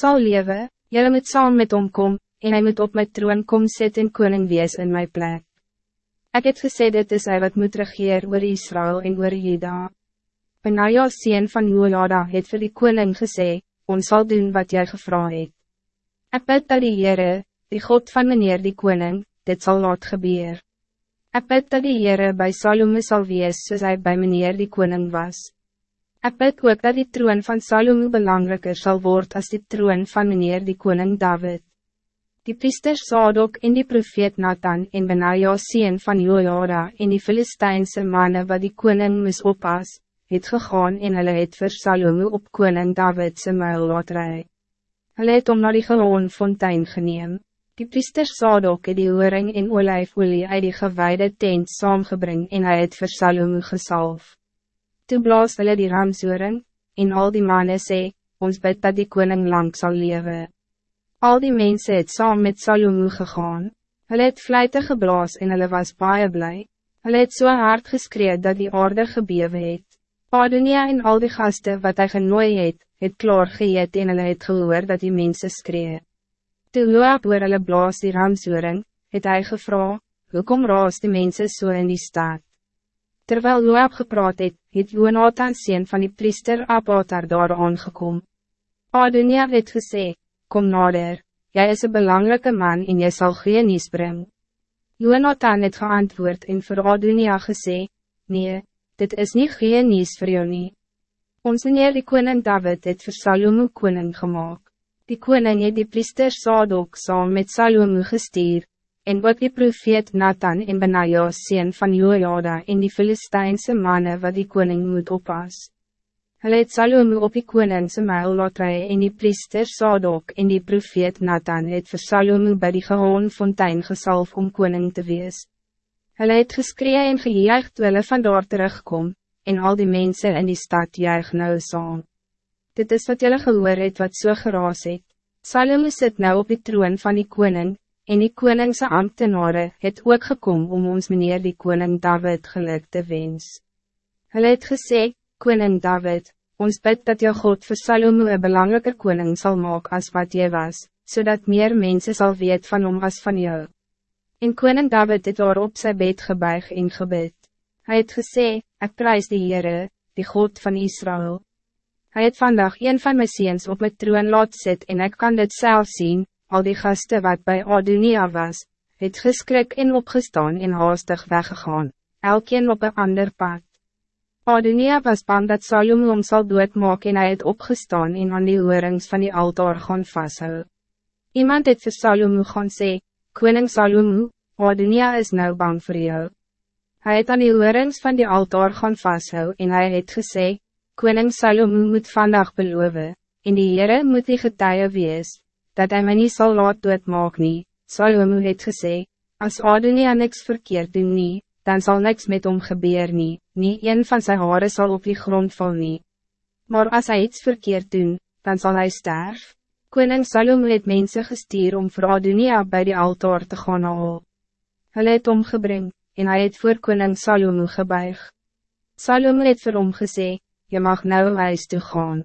zal leven, jullie moet saam met hom kom, en hij moet op mijn troon kom sit en koning wees in mijn plek. Ik het gesê dit is hij wat moet regeer oor Israël en oor Juda. Benaja sien van Jojada het vir die koning gesê, ons zal doen wat jij gevraagd het. Ek bid dat die Heere, die God van meneer die koning, dit zal laat gebeur. Ek bid dat die Heere by Salome sal wees soos hy by meneer die koning was. Ik bid ook dat die troon van Salomo belangrijker zal worden als die troon van meneer die koning David. Die priesters Sadok en die profeet Nathan en Benaja sien van Jojada en die Filistijnse mannen wat die koning mis oppas, het gegaan en hulle het vir Salomo op koning Davidse muil laat rij. Hulle het om na die gewoon fontein geneem. Die priester Sadok het die oring en olijfolie uit die gewijde tent saamgebring en hy het vir Salomo gesalf. Toe blaas hulle die ramsoring, en al die mannen sê, ons bid dat die koning lang zal leven. Al die mensen het saam met Salomo gegaan, hulle het vlijtig geblaas en hulle was baie blij. Hulle het so hard geskreeuw dat die orde gebewe het. Adonia en al die gasten wat hij genooi het, het klaar geëet en hulle het gehoor dat die mensen skreeuw. Toe Joab oor hulle blaas die ramsoring, het hy gevra, hoekom raas die mensen so in die staat? Terwijl Joab gepraat het, het Jonathan sien van die priester Abatar daar aangekom. Adonia het gesê, kom nader, jij is een belangrijke man en jy sal geen nies bring. Jonathan het geantwoord en vir Adonia gesê, nee, dit is niet geen nies vir jou nie. Ons meneer die koning David het vir Salomo koning gemaakt. Die koning het die priester Sadok saam met Salomo gestuur, en ook die profeet Nathan en Benaja sien van Jojada en die Filistijnse mannen wat die koning moet oppas. Hulle het Salome op die koningse muil laat rij en die priester Sadok en die profeet Nathan het vir Salome by die gehoon fontein gesalf om koning te wees. Hulle het geskree en gejuig toe hulle vandaar terugkom, en al die mensen in die stad juig nou saam. Dit is wat julle gehoor het wat so geraas het. Salome sit nou op die troon van die koning, En die koningse ambtenare het ook gekom om ons meneer die koning David geluk te wens. Hulle het gesê, koning David, ons bid dat jou God vir Salomo een belangrijker koning zal maken als wat jy was, zodat meer mensen zal weet van hom as van jou. En koning David het daar op sy bed gebuig en gebid. Hij het gesê, ik prijs die Heere, die God van Israël. Hij het vandaag een van mijn ziens op mijn troon laat sit en ik kan dit zelf zien, al die gasten wat bij Adunia was, het geskrik en opgestaan en haastig weggegaan, elkeen op een ander pad. Adunia was bang dat Salomo om sal doodmaak en hy het opgestaan en aan die hoorings van die altaar gaan vasthou. Iemand het vir Salomo gaan sê, Koning Salomo, Adunia is nou bang voor jou. Hij het aan die hoorings van die altaar gaan vasthou en hij het gesê, Koning Salomo moet vandaag beloven, en die Heere moet die getuie wees, dat hij mij niet zal laat doodmaak nie, Salome het gesê, as Adonia niks verkeerd doen nie, dan zal niks met hom gebeur nie, nie een van zijn haren zal op die grond val nie. Maar als hij iets verkeerd doen, dan zal hij sterf. Koning Salome het mense gestuur om vir Adonia bij die altaar te gaan haal. Hulle het omgebring, en hij het voor koning Salome gebuig. Salome het vir hom gesê, je mag nou huis toe gaan.